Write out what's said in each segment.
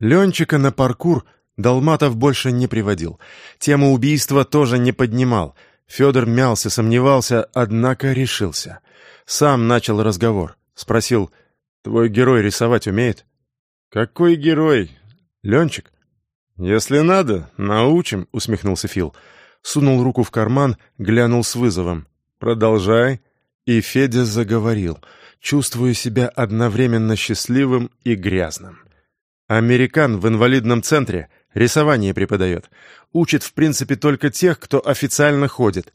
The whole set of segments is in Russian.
Ленчика на паркур Долматов больше не приводил. Тему убийства тоже не поднимал. Федор мялся, сомневался, однако решился. Сам начал разговор. Спросил, «Твой герой рисовать умеет?» «Какой герой? Ленчик?» «Если надо, научим», — усмехнулся Фил. Сунул руку в карман, глянул с вызовом. «Продолжай». И Федя заговорил, чувствуя себя одновременно счастливым и грязным. Американ в инвалидном центре рисование преподает. Учит, в принципе, только тех, кто официально ходит.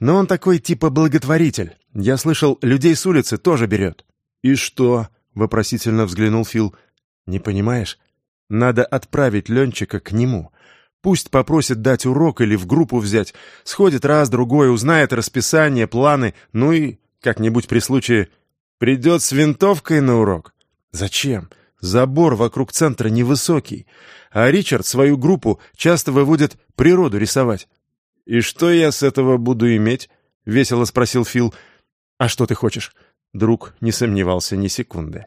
Но он такой типа благотворитель. Я слышал, людей с улицы тоже берет. «И что?» — вопросительно взглянул Фил. «Не понимаешь? Надо отправить Ленчика к нему. Пусть попросит дать урок или в группу взять. Сходит раз-другой, узнает расписание, планы, ну и, как-нибудь при случае, придет с винтовкой на урок. Зачем? Забор вокруг центра невысокий, а Ричард свою группу часто выводит природу рисовать. «И что я с этого буду иметь?» — весело спросил Фил. «А что ты хочешь?» Друг не сомневался ни секунды.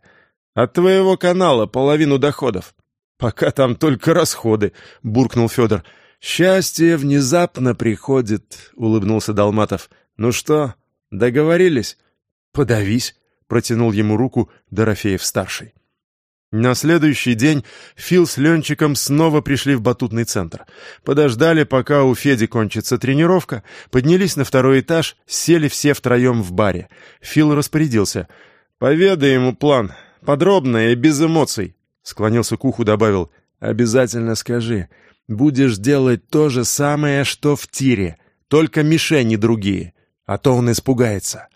«От твоего канала половину доходов. «Пока там только расходы», — буркнул Федор. «Счастье внезапно приходит», — улыбнулся Долматов. «Ну что, договорились?» «Подавись», — протянул ему руку Дорофеев-старший. На следующий день Фил с Ленчиком снова пришли в батутный центр. Подождали, пока у Феди кончится тренировка, поднялись на второй этаж, сели все втроем в баре. Фил распорядился. «Поведай ему план, подробно и без эмоций. Склонился к уху, добавил «Обязательно скажи, будешь делать то же самое, что в тире, только мишени другие, а то он испугается».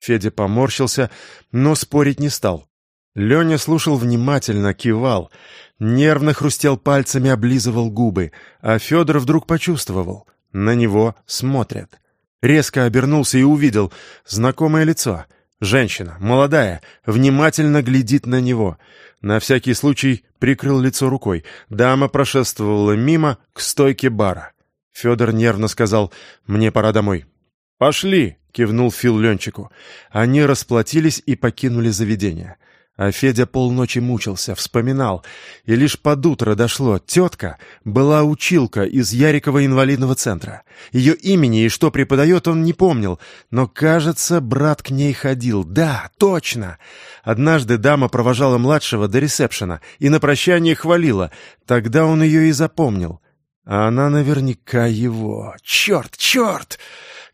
Федя поморщился, но спорить не стал. Леня слушал внимательно, кивал, нервно хрустел пальцами, облизывал губы, а Федор вдруг почувствовал. На него смотрят. Резко обернулся и увидел знакомое лицо. Женщина, молодая, внимательно глядит на него — на всякий случай прикрыл лицо рукой. Дама прошествовала мимо к стойке бара. Федор нервно сказал «Мне пора домой». «Пошли!» — кивнул Фил Ленчику. Они расплатились и покинули заведение. А Федя полночи мучился, вспоминал. И лишь под утро дошло. Тетка была училка из Ярикова инвалидного центра. Ее имени и что преподает он не помнил. Но, кажется, брат к ней ходил. Да, точно. Однажды дама провожала младшего до ресепшена и на прощание хвалила. Тогда он ее и запомнил. А она наверняка его. Черт, черт!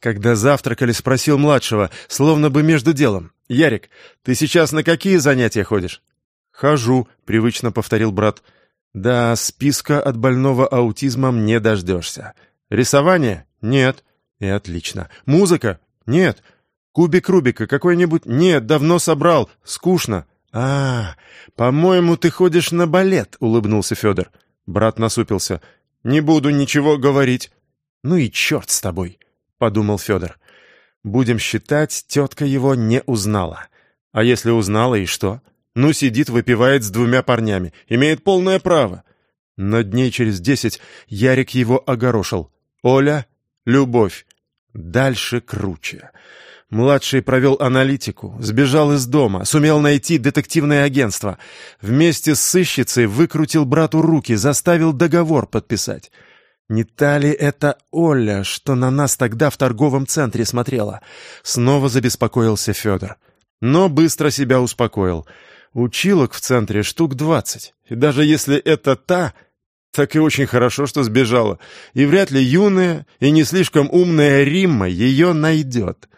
Когда завтракали, спросил младшего, словно бы между делом. «Ярик, ты сейчас на какие занятия ходишь?» «Хожу», — привычно повторил брат. «Да, списка от больного аутизмом не дождешься. Рисование? Нет. И отлично. Музыка? Нет. Кубик Рубика какой-нибудь? Нет, давно собрал. Скучно. А, по-моему, ты ходишь на балет, улыбнулся Федор. Брат насупился. Не буду ничего говорить. Ну и черт с тобой, подумал Федор. Будем считать, тетка его не узнала. А если узнала, и что? Ну, сидит, выпивает с двумя парнями. Имеет полное право. Но дней через десять Ярик его огорошил. Оля, любовь. Дальше круче. Младший провел аналитику, сбежал из дома, сумел найти детективное агентство. Вместе с сыщицей выкрутил брату руки, заставил договор подписать. Не та ли это Оля, что на нас тогда в торговом центре смотрела? Снова забеспокоился Федор. Но быстро себя успокоил. Училок в центре штук двадцать. И даже если это та, так и очень хорошо, что сбежала. И вряд ли юная и не слишком умная Римма ее найдет.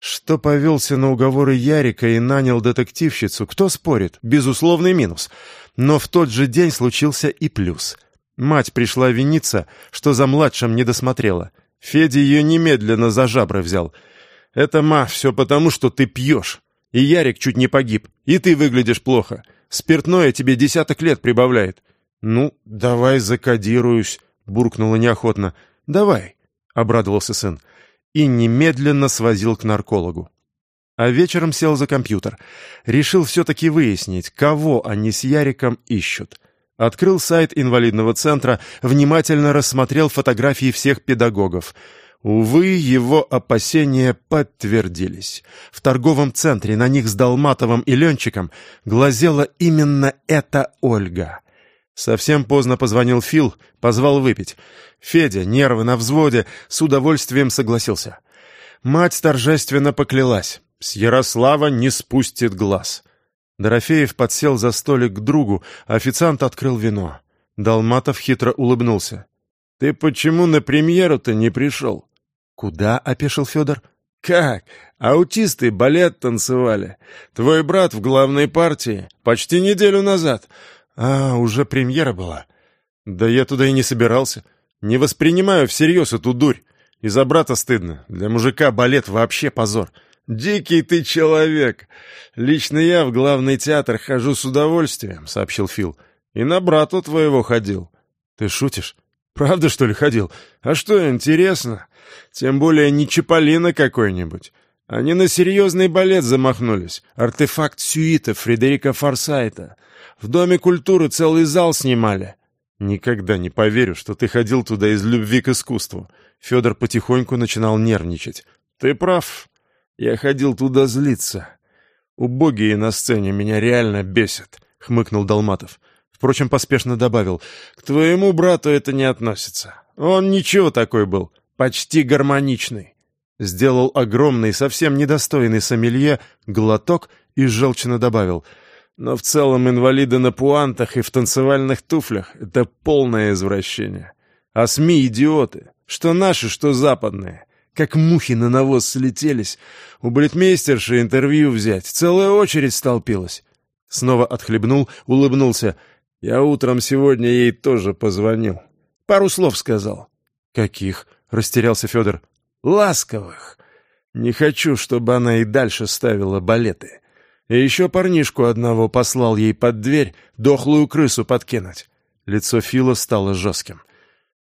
Что повелся на уговоры Ярика и нанял детективщицу, кто спорит? Безусловный минус. Но в тот же день случился и плюс — Мать пришла виниться, что за младшим не досмотрела. Федя ее немедленно за жабры взял. «Это, ма, все потому, что ты пьешь. И Ярик чуть не погиб, и ты выглядишь плохо. Спиртное тебе десяток лет прибавляет». «Ну, давай закодируюсь», — буркнула неохотно. «Давай», — обрадовался сын. И немедленно свозил к наркологу. А вечером сел за компьютер. Решил все-таки выяснить, кого они с Яриком ищут. Открыл сайт инвалидного центра, внимательно рассмотрел фотографии всех педагогов. Увы, его опасения подтвердились. В торговом центре на них с Долматовым и Ленчиком глазела именно эта Ольга. Совсем поздно позвонил Фил, позвал выпить. Федя, нервы на взводе, с удовольствием согласился. Мать торжественно поклялась. С Ярослава не спустит глаз. Дорофеев подсел за столик к другу, официант открыл вино. Долматов хитро улыбнулся. «Ты почему на премьеру-то не пришел?» «Куда?» — опешил Федор. «Как? Аутисты балет танцевали. Твой брат в главной партии. Почти неделю назад. А, уже премьера была. Да я туда и не собирался. Не воспринимаю всерьез эту дурь. И за брата стыдно. Для мужика балет вообще позор. Дикий ты человек. Лично я в главный театр хожу с удовольствием», — сообщил Фил. «И на брата твоего ходил». «Ты шутишь?» «Правда, что ли, ходил? А что, интересно? Тем более не Чаполина какой-нибудь. Они на серьезный балет замахнулись. Артефакт сюита Фредерика Форсайта. В Доме культуры целый зал снимали. Никогда не поверю, что ты ходил туда из любви к искусству. Федор потихоньку начинал нервничать. Ты прав. Я ходил туда злиться. Убогие на сцене меня реально бесят, хмыкнул Долматов. Впрочем, поспешно добавил, «К твоему брату это не относится. Он ничего такой был, почти гармоничный». Сделал огромный, совсем недостойный сомелье глоток и желчно добавил, «Но в целом инвалиды на пуантах и в танцевальных туфлях — это полное извращение. А СМИ — идиоты, что наши, что западные. Как мухи на навоз слетелись. У балетмейстерши интервью взять, целая очередь столпилась». Снова отхлебнул, улыбнулся — я утром сегодня ей тоже позвонил. Пару слов сказал. «Каких?» — растерялся Федор. «Ласковых. Не хочу, чтобы она и дальше ставила балеты. И еще парнишку одного послал ей под дверь дохлую крысу подкинуть». Лицо Фила стало жестким.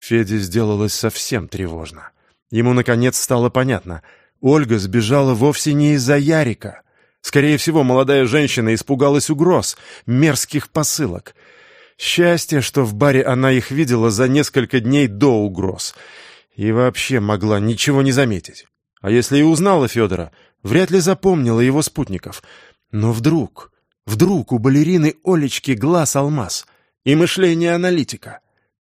Феде сделалось совсем тревожно. Ему, наконец, стало понятно. Ольга сбежала вовсе не из-за Ярика. Скорее всего, молодая женщина испугалась угроз, мерзких посылок. Счастье, что в баре она их видела за несколько дней до угроз. И вообще могла ничего не заметить. А если и узнала Федора, вряд ли запомнила его спутников. Но вдруг, вдруг у балерины Олечки глаз алмаз и мышление аналитика.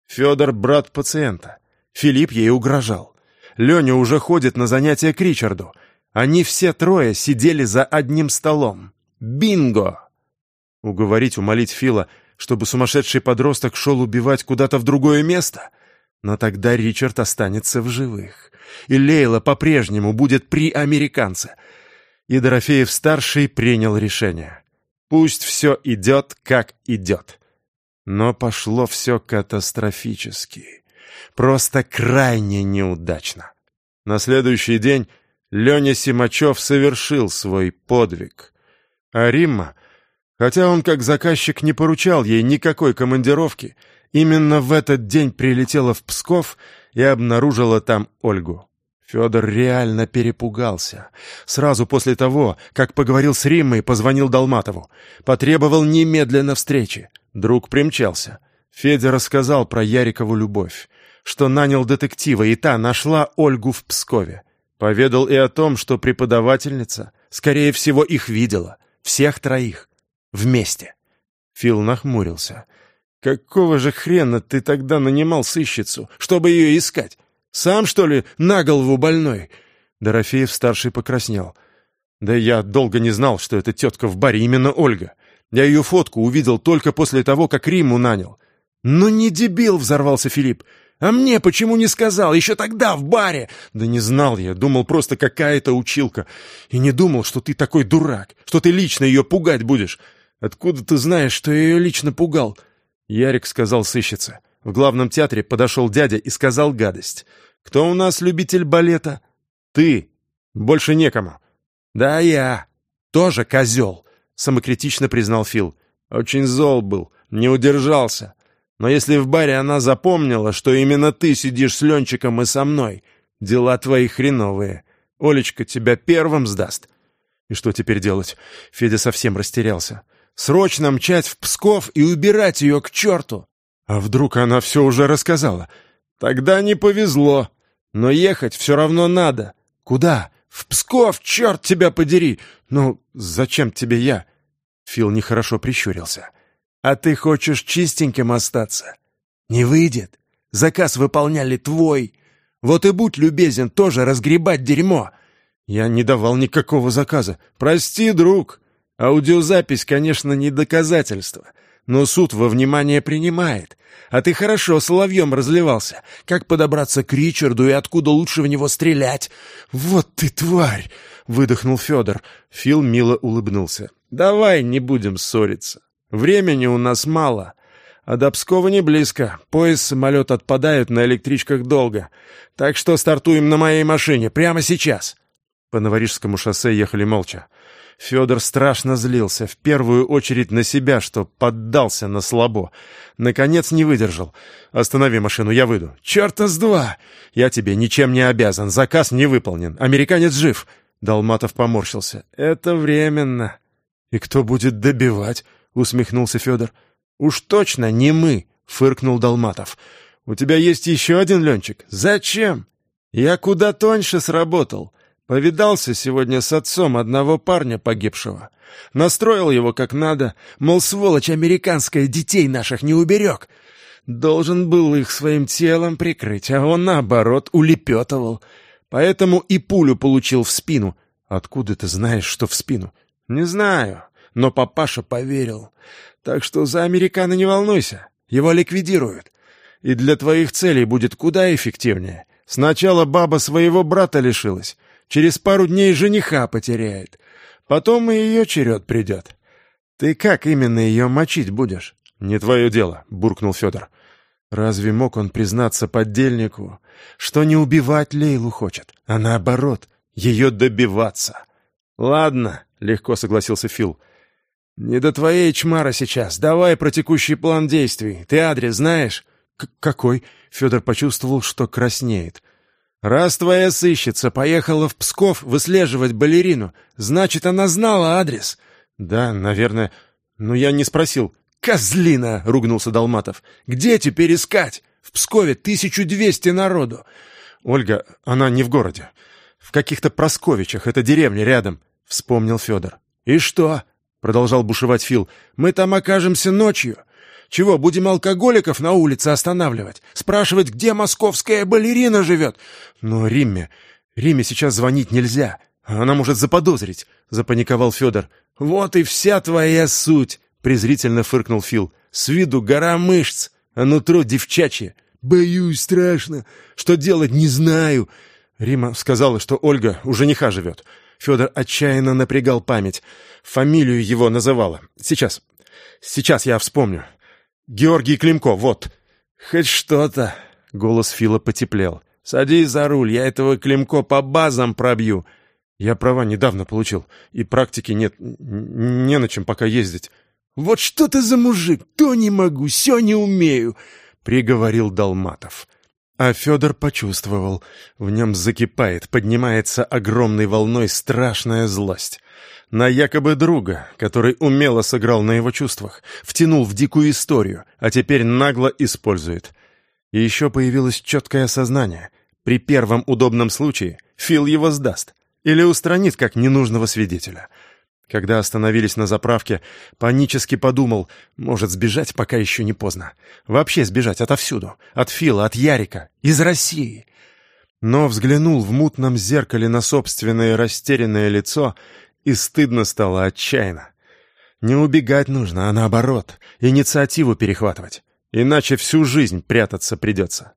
Федор — брат пациента. Филипп ей угрожал. Леня уже ходит на занятия к Ричарду. Они все трое сидели за одним столом. Бинго! Уговорить, умолить Фила — чтобы сумасшедший подросток шел убивать куда-то в другое место? Но тогда Ричард останется в живых, и Лейла по-прежнему будет при американце. И Дорофеев-старший принял решение. Пусть все идет, как идет. Но пошло все катастрофически. Просто крайне неудачно. На следующий день Леня Симачев совершил свой подвиг. А Римма Хотя он, как заказчик, не поручал ей никакой командировки, именно в этот день прилетела в Псков и обнаружила там Ольгу. Федор реально перепугался. Сразу после того, как поговорил с Риммой, позвонил Долматову. Потребовал немедленно встречи. Друг примчался. Федя рассказал про Ярикову любовь, что нанял детектива, и та нашла Ольгу в Пскове. Поведал и о том, что преподавательница, скорее всего, их видела. Всех троих. Вместе. Фил нахмурился. «Какого же хрена ты тогда нанимал сыщицу, чтобы ее искать? Сам, что ли, на голову больной?» Дорофеев-старший покраснел. «Да я долго не знал, что эта тетка в баре именно Ольга. Я ее фотку увидел только после того, как Риму нанял». «Ну не дебил!» — взорвался Филипп. «А мне почему не сказал? Еще тогда, в баре!» «Да не знал я, думал просто какая-то училка. И не думал, что ты такой дурак, что ты лично ее пугать будешь. «Откуда ты знаешь, что я ее лично пугал?» Ярик сказал сыщице. В главном театре подошел дядя и сказал гадость. «Кто у нас любитель балета?» «Ты. Больше некому». «Да я. Тоже козел», — самокритично признал Фил. «Очень зол был, не удержался. Но если в баре она запомнила, что именно ты сидишь с Ленчиком и со мной, дела твои хреновые. Олечка тебя первым сдаст». «И что теперь делать?» Федя совсем растерялся. Срочно мчать в Псков и убирать ее к черту. А вдруг она все уже рассказала? Тогда не повезло. Но ехать все равно надо. Куда? В Псков, черт тебя подери! Ну, зачем тебе я? Фил нехорошо прищурился. А ты хочешь чистеньким остаться? Не выйдет. Заказ выполняли твой. Вот и будь любезен тоже разгребать дерьмо. Я не давал никакого заказа. Прости, друг. Аудиозапись, конечно, не доказательство, но суд во внимание принимает. А ты хорошо соловьем разливался. Как подобраться к Ричарду и откуда лучше в него стрелять? Вот ты тварь! Выдохнул Федор. Фил мило улыбнулся. Давай не будем ссориться. Времени у нас мало. А до Пскова не близко. Поезд, самолет отпадают на электричках долго. Так что стартуем на моей машине прямо сейчас. По Новорижскому шоссе ехали молча. Федор страшно злился, в первую очередь на себя, что поддался на слабо. Наконец не выдержал. «Останови машину, я выйду». «Черта с два! Я тебе ничем не обязан, заказ не выполнен, американец жив». Долматов поморщился. «Это временно». «И кто будет добивать?» — усмехнулся Федор. «Уж точно не мы», — фыркнул Долматов. «У тебя есть еще один Ленчик? Зачем? Я куда тоньше сработал. Повидался сегодня с отцом одного парня погибшего. Настроил его как надо, мол, сволочь американская детей наших не уберег. Должен был их своим телом прикрыть, а он, наоборот, улепетывал. Поэтому и пулю получил в спину. Откуда ты знаешь, что в спину? Не знаю, но папаша поверил. Так что за американо не волнуйся, его ликвидируют. И для твоих целей будет куда эффективнее. Сначала баба своего брата лишилась, Через пару дней жениха потеряет. Потом и ее черед придет. Ты как именно ее мочить будешь? Не твое дело, буркнул Федор. Разве мог он признаться поддельнику, что не убивать Лейлу хочет, а наоборот, ее добиваться? Ладно, легко согласился Фил. Не до твоей чмара сейчас. Давай про текущий план действий. Ты адрес знаешь? К какой? Федор почувствовал, что краснеет. «Раз твоя сыщица поехала в Псков выслеживать балерину, значит, она знала адрес». «Да, наверное. Но я не спросил». «Козлина!» — ругнулся Долматов. «Где теперь искать? В Пскове 1200 народу». «Ольга, она не в городе. В каких-то Просковичах, это деревня рядом», — вспомнил Федор. «И что?» — продолжал бушевать Фил. «Мы там окажемся ночью. Чего, будем алкоголиков на улице останавливать? Спрашивать, где московская балерина живет? Но Римме... Риме сейчас звонить нельзя. Она может заподозрить, — запаниковал Федор. Вот и вся твоя суть, — презрительно фыркнул Фил. С виду гора мышц, а нутро девчачье. Боюсь страшно. Что делать, не знаю. Рима сказала, что Ольга у жениха живет. Федор отчаянно напрягал память. Фамилию его называла. Сейчас. Сейчас я вспомню. Георгий Климко, вот». «Хоть что-то», — голос Фила потеплел. «Садись за руль, я этого Климко по базам пробью». «Я права недавно получил, и практики нет, не на чем пока ездить». «Вот что ты за мужик? То не могу, все не умею», — приговорил Долматов. А Федор почувствовал, в нем закипает, поднимается огромной волной страшная злость на якобы друга, который умело сыграл на его чувствах, втянул в дикую историю, а теперь нагло использует. И еще появилось четкое осознание. При первом удобном случае Фил его сдаст или устранит как ненужного свидетеля. Когда остановились на заправке, панически подумал, может сбежать, пока еще не поздно. Вообще сбежать отовсюду, от Фила, от Ярика, из России. Но взглянул в мутном зеркале на собственное растерянное лицо и стыдно стало отчаянно. Не убегать нужно, а наоборот, инициативу перехватывать. Иначе всю жизнь прятаться придется.